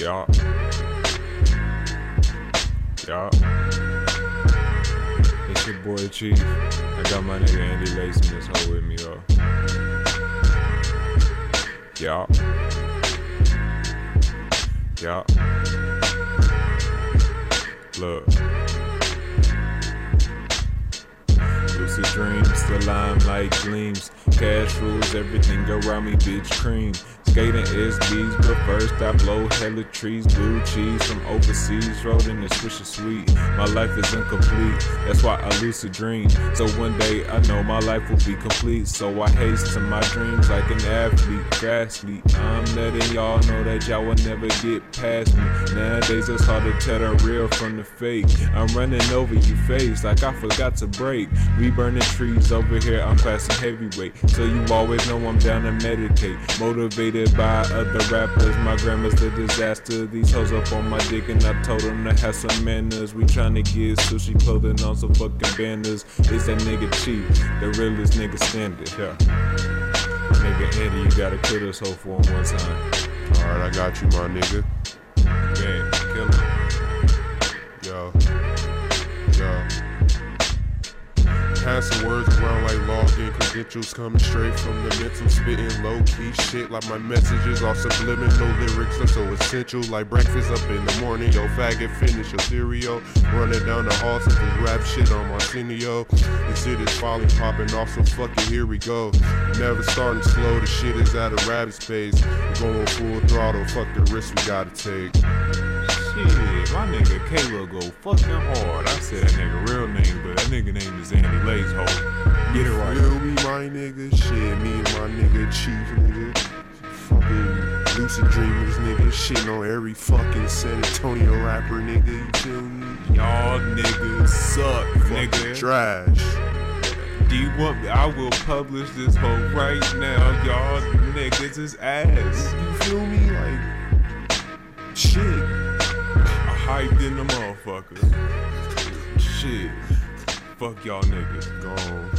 Yeah. Yeah. It's your boy Chief. I got my nigga Andy Lace in this hoe with me, though. Yeah. Yeah. Look. Lucid dreams, the limelight gleams. Cash rules everything around me, bitch cream. Skating SBs, but first I blow hella trees. Blue cheese from overseas, rolling and swisher sweet. My life is incomplete, that's why I lucid dream. So one day I know my life will be complete. So I hasten my dreams like an athlete, fastly. I'm letting y'all know that y'all will never get past me. Nowadays it's hard to tell the real from the fake. I'm running over you face like I forgot to break. We burning trees over here, I'm classing heavyweight. So you always know I'm down to meditate, Motivated by other rappers. My grandma's the disaster. These hoes up on my dick, and I told them to have some manners. We tryna get sushi clothing on some fucking banners. It's that nigga cheap, the realest nigga standard. Yeah. Nigga Andy, you gotta kill this hoe for him one time. Alright, I got you, my nigga. Passing words around like login credentials coming straight from the mental, spitting low key shit like my messages are subliminal lyrics are so essential like breakfast up in the morning. Yo, faggot, finish your cereal. Running down the hall, since this rap shit on Arsenio. This shit is falling, popping off, so fuck it, here we go. Never starting slow, the shit is at a rabbit space. Going full throttle, fuck the risk we gotta take. Shit, my nigga Caleb go fucking hard. I said that nigga real name, but that nigga name is Andy Lace Ho. Get it right. Feel me, my nigga? Shit, me and my nigga Chief, nigga. Fucking lucid dreamers, nigga. Shitting on every fucking San Antonio rapper, nigga. You feel me? Y'all niggas suck, nigga. Trash. Do you want me? I will publish this hoe right now. Y'all niggas is ass. You feel me? Like, shit. Hyped in the motherfucker. Shit. Fuck y'all niggas. Gone.